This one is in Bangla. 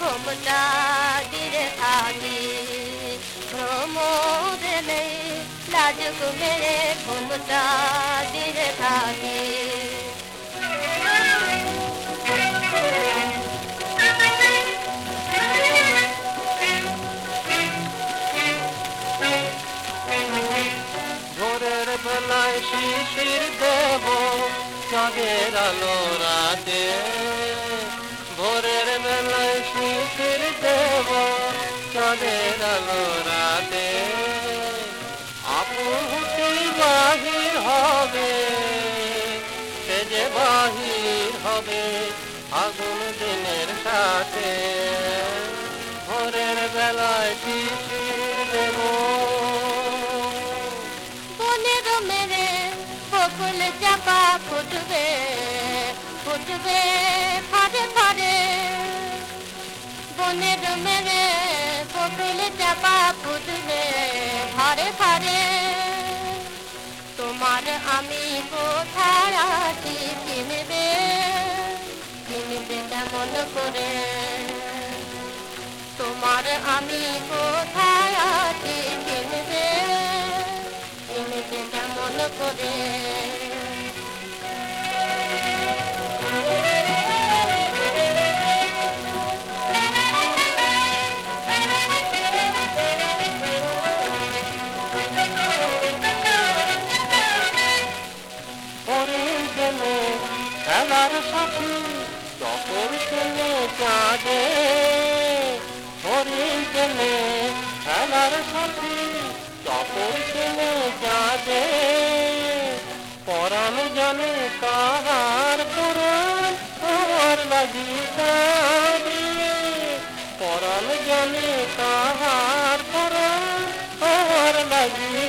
ঘুমটা দিরে থাকি প্রমোদ নেই লাজুক মেরে ঘুমটা দিরে বেলায় শিশির দেব চাঁদের আলো রাতে। চাঁদের আলো রাতে আপুটি বাহির হবে, সে যে বাহির হবে আগুন দিনের সাথে। ভোরের বেলায় শিশির দেব মেরে বকুল চাপা ফুটবে ফুটবে ফারে ফারে বনের মেরে বকুল চাপা ফুটবে ফারে ফারে তোমার আমি কোথায় আছি কিনবে? চিনবে কেমন করে? তোমার আমি খেলার সাথী চকর কেনে চাঁদে হরিণ কেনে খেলার সাথী চকর কেনে চাঁদে পরাণ জানে কাহার পুরাণ আর লাগি কাঁদে পরাণ জানে কাহার পুরাণ আর লাগি